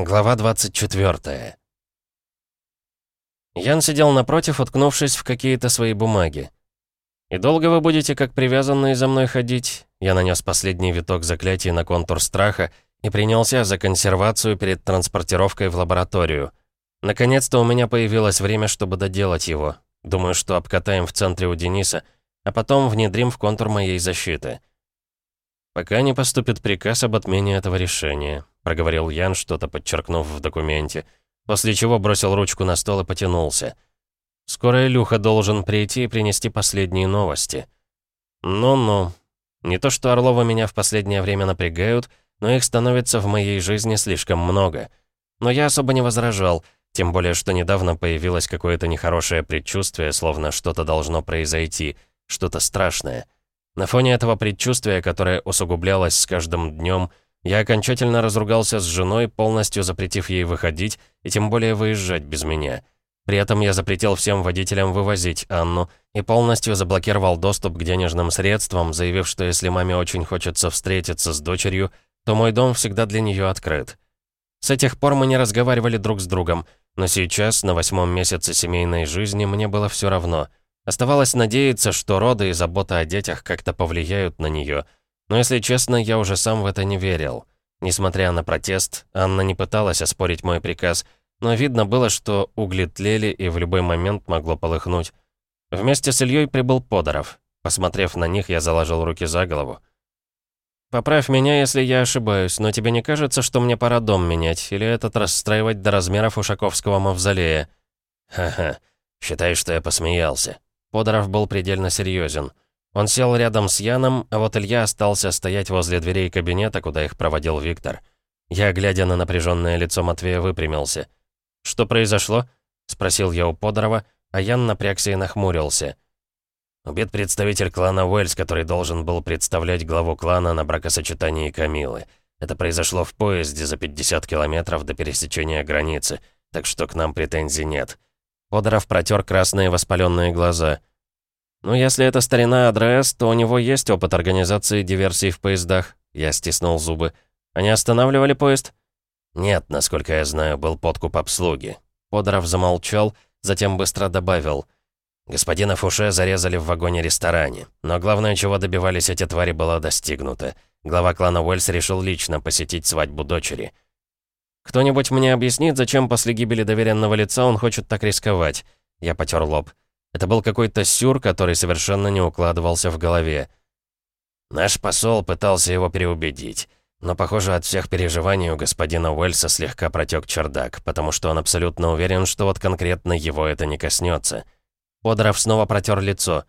Глава 24. Ян сидел напротив, уткнувшись в какие-то свои бумаги. «И долго вы будете, как привязанные, за мной ходить?» Я нанес последний виток заклятий на контур страха и принялся за консервацию перед транспортировкой в лабораторию. Наконец-то у меня появилось время, чтобы доделать его. Думаю, что обкатаем в центре у Дениса, а потом внедрим в контур моей защиты. Пока не поступит приказ об отмене этого решения проговорил Ян, что-то подчеркнув в документе, после чего бросил ручку на стол и потянулся. «Скоро Илюха должен прийти и принести последние новости». «Ну-ну. Не то что Орлова меня в последнее время напрягают, но их становится в моей жизни слишком много. Но я особо не возражал, тем более, что недавно появилось какое-то нехорошее предчувствие, словно что-то должно произойти, что-то страшное. На фоне этого предчувствия, которое усугублялось с каждым днем, я окончательно разругался с женой, полностью запретив ей выходить и тем более выезжать без меня. При этом я запретил всем водителям вывозить Анну и полностью заблокировал доступ к денежным средствам, заявив, что если маме очень хочется встретиться с дочерью, то мой дом всегда для нее открыт. С этих пор мы не разговаривали друг с другом, но сейчас, на восьмом месяце семейной жизни, мне было все равно. Оставалось надеяться, что роды и забота о детях как-то повлияют на нее — но если честно, я уже сам в это не верил. Несмотря на протест, Анна не пыталась оспорить мой приказ, но видно было, что угли тлели и в любой момент могло полыхнуть. Вместе с Ильей прибыл Подоров. Посмотрев на них, я заложил руки за голову. «Поправь меня, если я ошибаюсь, но тебе не кажется, что мне пора дом менять, или этот расстраивать до размеров Ушаковского мавзолея?» «Ха-ха, считай, что я посмеялся». Подоров был предельно серьезен. Он сел рядом с Яном, а вот Илья остался стоять возле дверей кабинета, куда их проводил Виктор. Я, глядя на напряженное лицо Матвея, выпрямился. «Что произошло?» — спросил я у Подорова, а Ян напрягся и нахмурился. Убит представитель клана Уэльс, который должен был представлять главу клана на бракосочетании Камилы. Это произошло в поезде за 50 километров до пересечения границы, так что к нам претензий нет. Подоров протер красные воспаленные глаза. «Ну, если это старина Адреас, то у него есть опыт организации диверсий в поездах». Я стиснул зубы. «Они останавливали поезд?» «Нет, насколько я знаю, был подкуп обслуги». Подоров замолчал, затем быстро добавил. «Господина Фуше зарезали в вагоне-ресторане. Но главное, чего добивались эти твари, было достигнуто. Глава клана Уэльс решил лично посетить свадьбу дочери». «Кто-нибудь мне объяснит, зачем после гибели доверенного лица он хочет так рисковать?» Я потер лоб. Это был какой-то сюр, который совершенно не укладывался в голове. Наш посол пытался его переубедить. Но, похоже, от всех переживаний у господина Уэльса слегка протек чердак, потому что он абсолютно уверен, что вот конкретно его это не коснется. Подоров снова протер лицо,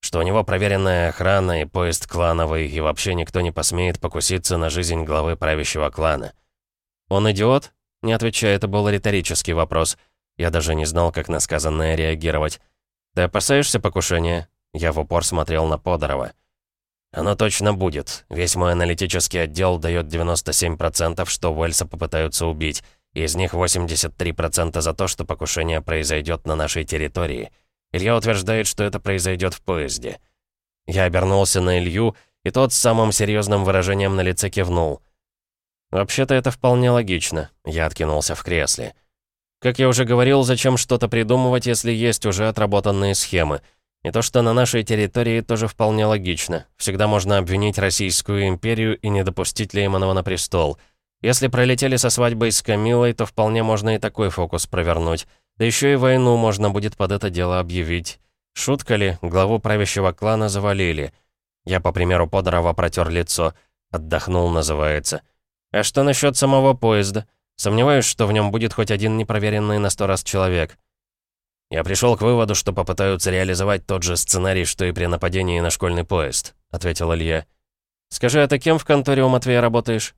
что у него проверенная охрана и поезд клановый, и вообще никто не посмеет покуситься на жизнь главы правящего клана. «Он идиот?» Не отвечая, это был риторический вопрос. Я даже не знал, как на сказанное реагировать. «Ты опасаешься покушения?» Я в упор смотрел на Подорова. «Оно точно будет. Весь мой аналитический отдел дает 97%, что Уэльса попытаются убить. Из них 83% за то, что покушение произойдет на нашей территории. Илья утверждает, что это произойдет в поезде». Я обернулся на Илью, и тот с самым серьезным выражением на лице кивнул. «Вообще-то это вполне логично», — я откинулся в кресле. Как я уже говорил, зачем что-то придумывать, если есть уже отработанные схемы? И то, что на нашей территории тоже вполне логично. Всегда можно обвинить Российскую империю и не допустить Лейманова на престол. Если пролетели со свадьбой с Камилой, то вполне можно и такой фокус провернуть. Да еще и войну можно будет под это дело объявить. Шутка ли, главу правящего клана завалили. Я, по примеру Подорова, протер лицо. Отдохнул, называется. А что насчет самого поезда? Сомневаюсь, что в нем будет хоть один непроверенный на сто раз человек. Я пришел к выводу, что попытаются реализовать тот же сценарий, что и при нападении на школьный поезд, ответил Илья. Скажи, а ты кем в конторе у Матвея работаешь?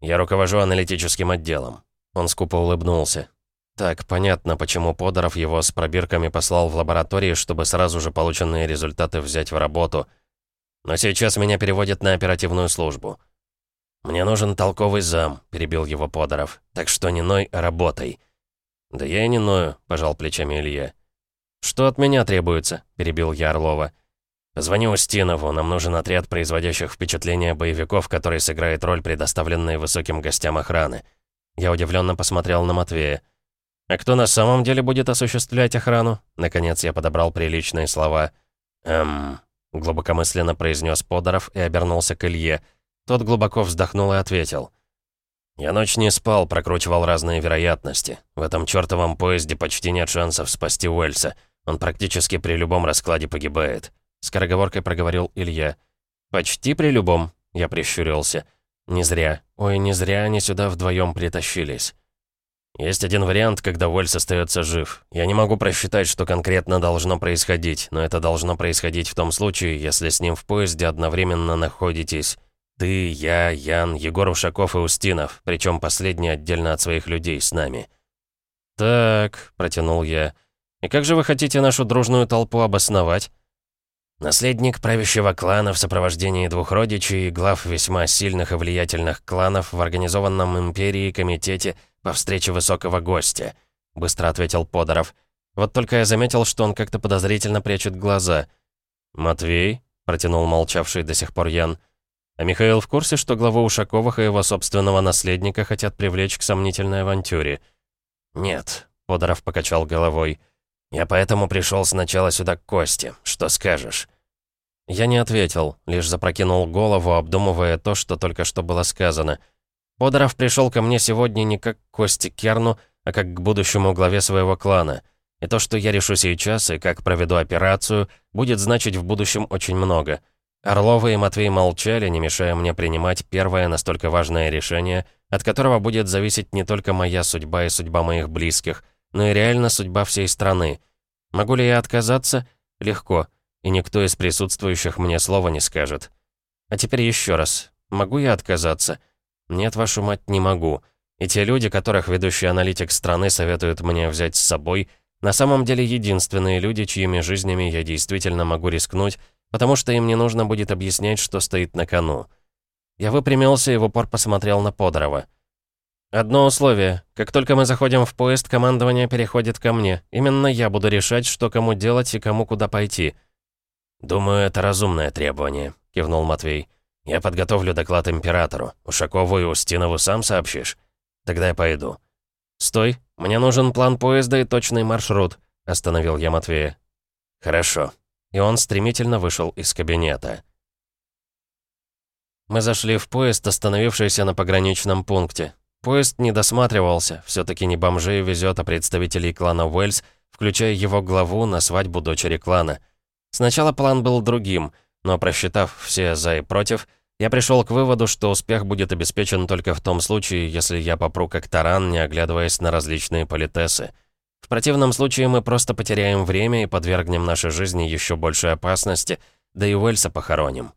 Я руковожу аналитическим отделом. Он скупо улыбнулся. Так, понятно, почему Подоров его с пробирками послал в лаборатории, чтобы сразу же полученные результаты взять в работу. Но сейчас меня переводят на оперативную службу. «Мне нужен толковый зам», — перебил его Подоров. «Так что не ной, а работай». «Да я и не ною», — пожал плечами Илья. «Что от меня требуется?» — перебил я Орлова. «Позвони Устинову, нам нужен отряд производящих впечатление боевиков, который сыграет роль предоставленной высоким гостям охраны». Я удивленно посмотрел на Матвея. «А кто на самом деле будет осуществлять охрану?» Наконец я подобрал приличные слова. «Эм...» — глубокомысленно произнес Подоров и обернулся к Илье. Тот глубоко вздохнул и ответил. «Я ночь не спал, прокручивал разные вероятности. В этом чертовом поезде почти нет шансов спасти Уэльса. Он практически при любом раскладе погибает», — скороговоркой проговорил Илья. «Почти при любом», — я прищурился. «Не зря. Ой, не зря они сюда вдвоем притащились». «Есть один вариант, когда Уэльс остается жив. Я не могу просчитать, что конкретно должно происходить, но это должно происходить в том случае, если с ним в поезде одновременно находитесь ты, я, Ян, Егор Ушаков и Устинов, причем последний отдельно от своих людей с нами». «Так», — протянул я, — «и как же вы хотите нашу дружную толпу обосновать?» Наследник правящего клана в сопровождении двух родичей и глав весьма сильных и влиятельных кланов в организованном империи комитете по встрече высокого гостя», — быстро ответил Подоров. «Вот только я заметил, что он как-то подозрительно прячет глаза». «Матвей?» — протянул молчавший до сих пор Ян. «А Михаил в курсе, что главу Ушаковых и его собственного наследника хотят привлечь к сомнительной авантюре?» «Нет», — Подоров покачал головой. «Я поэтому пришел сначала сюда к Косте. Что скажешь?» Я не ответил, лишь запрокинул голову, обдумывая то, что только что было сказано. Подоров пришел ко мне сегодня не как к Косте Керну, а как к будущему главе своего клана. И то, что я решу сейчас и как проведу операцию, будет значить в будущем очень много. Орлова и Матвей молчали, не мешая мне принимать первое настолько важное решение, от которого будет зависеть не только моя судьба и судьба моих близких, но и реально судьба всей страны. Могу ли я отказаться? Легко и никто из присутствующих мне слова не скажет. А теперь еще раз. Могу я отказаться? Нет, вашу мать, не могу. И те люди, которых ведущий аналитик страны советует мне взять с собой, на самом деле единственные люди, чьими жизнями я действительно могу рискнуть, потому что им не нужно будет объяснять, что стоит на кону. Я выпрямился и в упор посмотрел на Подорова. «Одно условие. Как только мы заходим в поезд, командование переходит ко мне. Именно я буду решать, что кому делать и кому куда пойти. «Думаю, это разумное требование», — кивнул Матвей. «Я подготовлю доклад императору. Ушакову и Устинову сам сообщишь? Тогда я пойду». «Стой, мне нужен план поезда и точный маршрут», — остановил я Матвея. «Хорошо». И он стремительно вышел из кабинета. Мы зашли в поезд, остановившийся на пограничном пункте. Поезд не досматривался, все таки не бомжей везет, а представителей клана Уэльс, включая его главу на свадьбу дочери клана — Сначала план был другим, но просчитав все «за» и «против», я пришел к выводу, что успех будет обеспечен только в том случае, если я попру как таран, не оглядываясь на различные политесы. В противном случае мы просто потеряем время и подвергнем нашей жизни еще большей опасности, да и Уэльса похороним.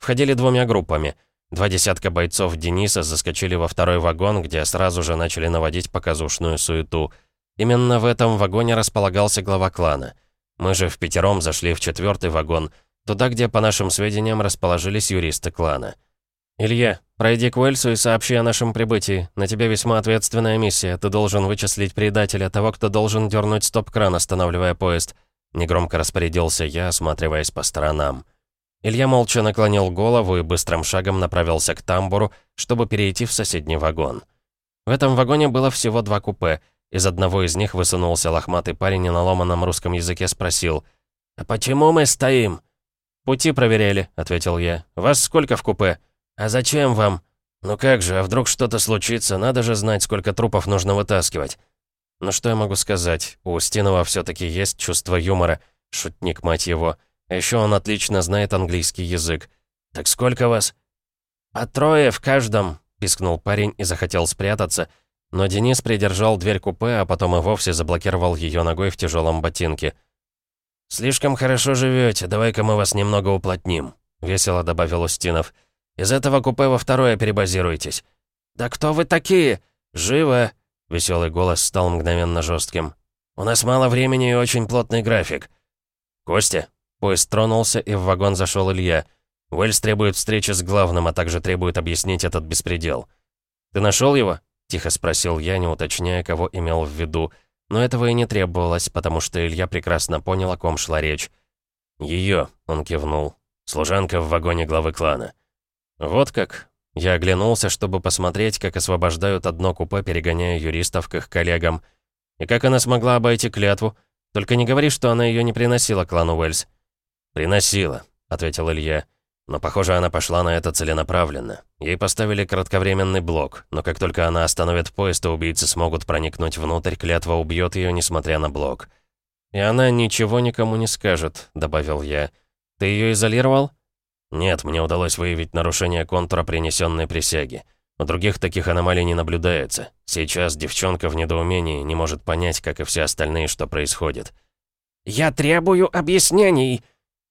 Входили двумя группами. Два десятка бойцов Дениса заскочили во второй вагон, где сразу же начали наводить показушную суету. Именно в этом вагоне располагался глава клана — мы же в пятером зашли в четвертый вагон, туда, где, по нашим сведениям, расположились юристы клана. «Илья, пройди к Уэльсу и сообщи о нашем прибытии. На тебе весьма ответственная миссия. Ты должен вычислить предателя, того, кто должен дернуть стоп-кран, останавливая поезд». Негромко распорядился я, осматриваясь по сторонам. Илья молча наклонил голову и быстрым шагом направился к тамбуру, чтобы перейти в соседний вагон. В этом вагоне было всего два купе — из одного из них высунулся лохматый парень и на ломаном русском языке спросил. «А почему мы стоим?» «Пути проверяли», — ответил я. «Вас сколько в купе?» «А зачем вам?» «Ну как же, а вдруг что-то случится? Надо же знать, сколько трупов нужно вытаскивать». «Ну что я могу сказать? У Устинова все таки есть чувство юмора. Шутник, мать его. Еще он отлично знает английский язык. Так сколько вас?» «По трое в каждом», — пискнул парень и захотел спрятаться, — но Денис придержал дверь купе, а потом и вовсе заблокировал ее ногой в тяжелом ботинке. «Слишком хорошо живете, давай-ка мы вас немного уплотним», — весело добавил Устинов. «Из этого купе во второе перебазируйтесь». «Да кто вы такие? Живо!» — веселый голос стал мгновенно жестким. «У нас мало времени и очень плотный график». «Костя?» Поезд тронулся, и в вагон зашел Илья. Уэльс требует встречи с главным, а также требует объяснить этот беспредел. «Ты нашел его?» — тихо спросил я, не уточняя, кого имел в виду. Но этого и не требовалось, потому что Илья прекрасно понял, о ком шла речь. «Ее», — он кивнул. «Служанка в вагоне главы клана». «Вот как?» Я оглянулся, чтобы посмотреть, как освобождают одно купе, перегоняя юристов к их коллегам. И как она смогла обойти клятву? Только не говори, что она ее не приносила клану Уэльс. «Приносила», — ответил Илья. Но, похоже, она пошла на это целенаправленно. Ей поставили кратковременный блок, но как только она остановит поезд, то убийцы смогут проникнуть внутрь, клятва убьет ее, несмотря на блок. «И она ничего никому не скажет», — добавил я. «Ты ее изолировал?» «Нет, мне удалось выявить нарушение контура принесенной присяги. У других таких аномалий не наблюдается. Сейчас девчонка в недоумении не может понять, как и все остальные, что происходит». «Я требую объяснений!»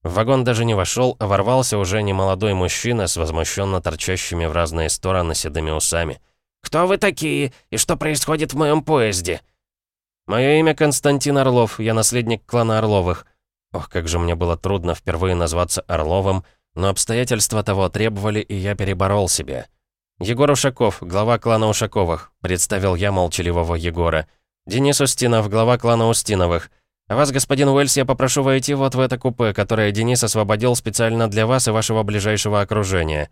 В вагон даже не вошел, а ворвался уже немолодой мужчина с возмущенно торчащими в разные стороны седыми усами. «Кто вы такие? И что происходит в моем поезде?» «Мое имя Константин Орлов, я наследник клана Орловых. Ох, как же мне было трудно впервые назваться Орловым, но обстоятельства того требовали, и я переборол себя. Егор Ушаков, глава клана Ушаковых», — представил я молчаливого Егора. «Денис Устинов, глава клана Устиновых». А вас, господин Уэльс, я попрошу войти вот в это купе, которое Денис освободил специально для вас и вашего ближайшего окружения».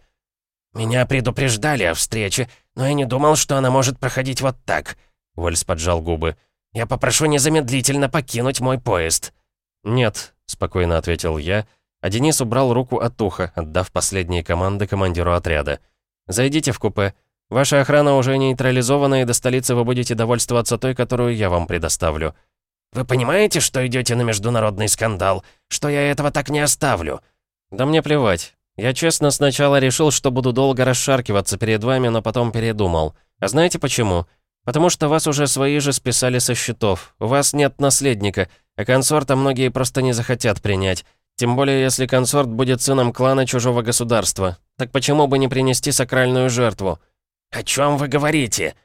«Меня предупреждали о встрече, но я не думал, что она может проходить вот так», — Уэльс поджал губы. «Я попрошу незамедлительно покинуть мой поезд». «Нет», — спокойно ответил я, а Денис убрал руку от уха, отдав последние команды командиру отряда. «Зайдите в купе. Ваша охрана уже нейтрализована, и до столицы вы будете довольствоваться той, которую я вам предоставлю». «Вы понимаете, что идете на международный скандал? Что я этого так не оставлю?» «Да мне плевать. Я честно сначала решил, что буду долго расшаркиваться перед вами, но потом передумал. А знаете почему? Потому что вас уже свои же списали со счетов. У вас нет наследника, а консорта многие просто не захотят принять. Тем более, если консорт будет сыном клана чужого государства. Так почему бы не принести сакральную жертву?» «О чем вы говорите?»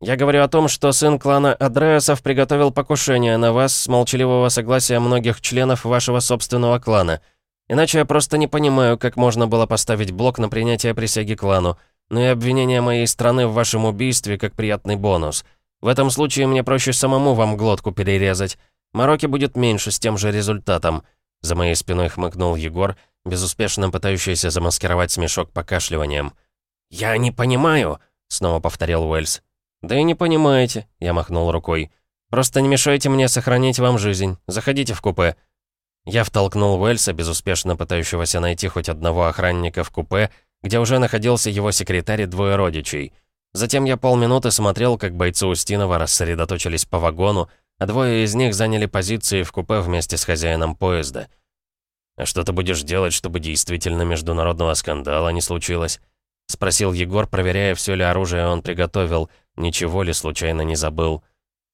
Я говорю о том, что сын клана Адреасов приготовил покушение на вас с молчаливого согласия многих членов вашего собственного клана. Иначе я просто не понимаю, как можно было поставить блок на принятие присяги клану, но и обвинение моей страны в вашем убийстве как приятный бонус. В этом случае мне проще самому вам глотку перерезать. Мороки будет меньше с тем же результатом. За моей спиной хмыкнул Егор, безуспешно пытающийся замаскировать смешок покашливанием. «Я не понимаю», — снова повторил Уэльс. «Да и не понимаете», — я махнул рукой. «Просто не мешайте мне сохранить вам жизнь. Заходите в купе». Я втолкнул Уэльса, безуспешно пытающегося найти хоть одного охранника в купе, где уже находился его секретарь и двое родичей. Затем я полминуты смотрел, как бойцы Устинова рассредоточились по вагону, а двое из них заняли позиции в купе вместе с хозяином поезда. «А что ты будешь делать, чтобы действительно международного скандала не случилось?» — спросил Егор, проверяя, все ли оружие он приготовил — Ничего ли случайно не забыл?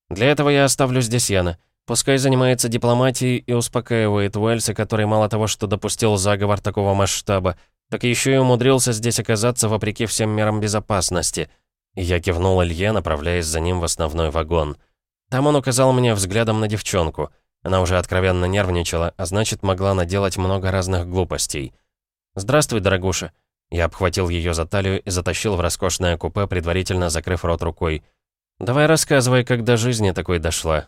Для этого я оставлю здесь Яна. Пускай занимается дипломатией и успокаивает Уэльса, который мало того, что допустил заговор такого масштаба, так еще и умудрился здесь оказаться вопреки всем мерам безопасности. Я кивнул Илье, направляясь за ним в основной вагон. Там он указал мне взглядом на девчонку. Она уже откровенно нервничала, а значит, могла наделать много разных глупостей. «Здравствуй, дорогуша», я обхватил ее за талию и затащил в роскошное купе, предварительно закрыв рот рукой. «Давай рассказывай, как до жизни такой дошла».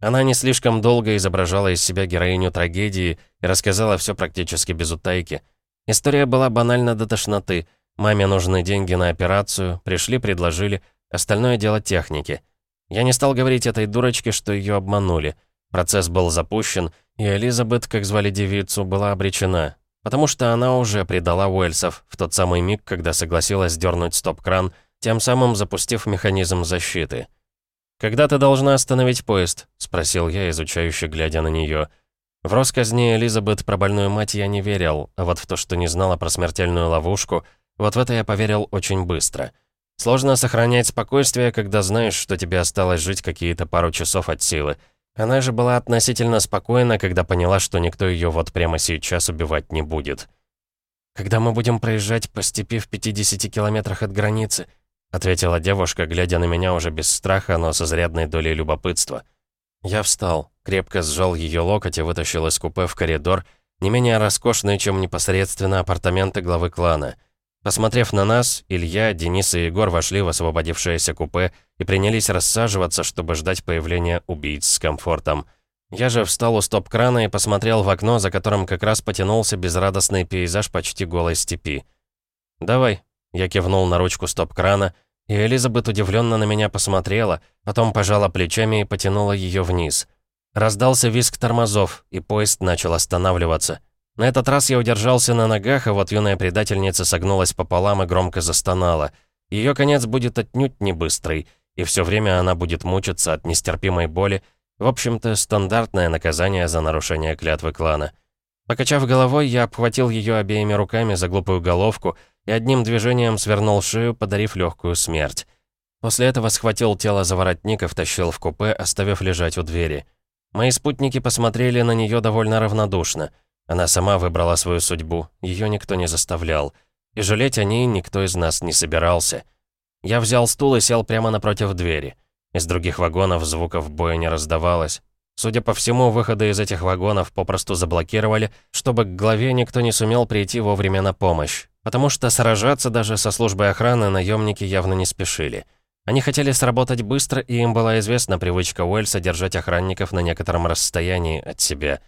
Она не слишком долго изображала из себя героиню трагедии и рассказала все практически без утайки. История была банальна до тошноты. Маме нужны деньги на операцию, пришли, предложили, остальное дело техники. Я не стал говорить этой дурочке, что ее обманули. Процесс был запущен, и Элизабет, как звали девицу, была обречена потому что она уже предала Уэльсов в тот самый миг, когда согласилась дернуть стоп-кран, тем самым запустив механизм защиты. «Когда ты должна остановить поезд?» — спросил я, изучающе глядя на нее. В росказни Элизабет про больную мать я не верил, а вот в то, что не знала про смертельную ловушку, вот в это я поверил очень быстро. Сложно сохранять спокойствие, когда знаешь, что тебе осталось жить какие-то пару часов от силы — она же была относительно спокойна, когда поняла, что никто ее вот прямо сейчас убивать не будет. «Когда мы будем проезжать по степи в 50 километрах от границы», ответила девушка, глядя на меня уже без страха, но с изрядной долей любопытства. Я встал, крепко сжал ее локоть и вытащил из купе в коридор, не менее роскошный, чем непосредственно апартаменты главы клана — Посмотрев на нас, Илья, Денис и Егор вошли в освободившееся купе и принялись рассаживаться, чтобы ждать появления убийц с комфортом. Я же встал у стоп-крана и посмотрел в окно, за которым как раз потянулся безрадостный пейзаж почти голой степи. «Давай», Я кивнул на ручку стоп-крана, и Элизабет удивленно на меня посмотрела, потом пожала плечами и потянула ее вниз. Раздался визг тормозов, и поезд начал останавливаться. На этот раз я удержался на ногах, а вот юная предательница согнулась пополам и громко застонала. Ее конец будет отнюдь не быстрый, и все время она будет мучиться от нестерпимой боли, в общем-то, стандартное наказание за нарушение клятвы клана. Покачав головой, я обхватил ее обеими руками за глупую головку и одним движением свернул шею, подарив легкую смерть. После этого схватил тело за воротник и втащил в купе, оставив лежать у двери. Мои спутники посмотрели на нее довольно равнодушно. Она сама выбрала свою судьбу, ее никто не заставлял. И жалеть о ней никто из нас не собирался. Я взял стул и сел прямо напротив двери. Из других вагонов звуков боя не раздавалось. Судя по всему, выходы из этих вагонов попросту заблокировали, чтобы к главе никто не сумел прийти вовремя на помощь. Потому что сражаться даже со службой охраны наемники явно не спешили. Они хотели сработать быстро, и им была известна привычка Уэльса держать охранников на некотором расстоянии от себя.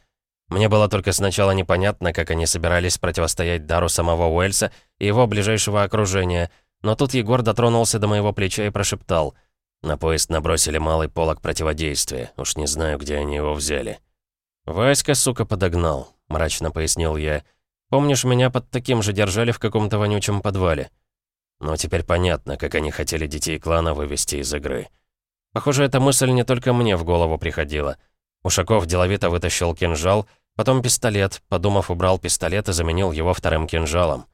Мне было только сначала непонятно, как они собирались противостоять дару самого Уэльса и его ближайшего окружения, но тут Егор дотронулся до моего плеча и прошептал — на поезд набросили малый полог противодействия. Уж не знаю, где они его взяли. «Васька, сука, подогнал», — мрачно пояснил я. «Помнишь, меня под таким же держали в каком-то вонючем подвале?» Но теперь понятно, как они хотели детей клана вывести из игры. Похоже, эта мысль не только мне в голову приходила. Ушаков деловито вытащил кинжал, потом пистолет, подумав, убрал пистолет и заменил его вторым кинжалом.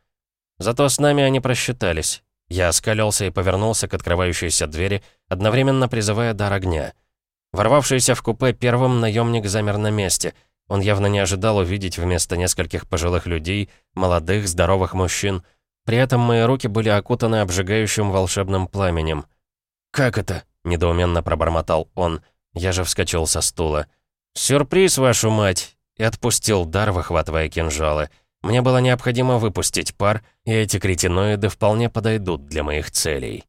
Зато с нами они просчитались. Я оскалился и повернулся к открывающейся двери, одновременно призывая дар огня. Ворвавшийся в купе первым наемник замер на месте. Он явно не ожидал увидеть вместо нескольких пожилых людей, молодых, здоровых мужчин. При этом мои руки были окутаны обжигающим волшебным пламенем. «Как это?» — недоуменно пробормотал он. Я же вскочил со стула. «Сюрприз, вашу мать!» И отпустил дар, выхватывая кинжалы. Мне было необходимо выпустить пар, и эти кретиноиды вполне подойдут для моих целей.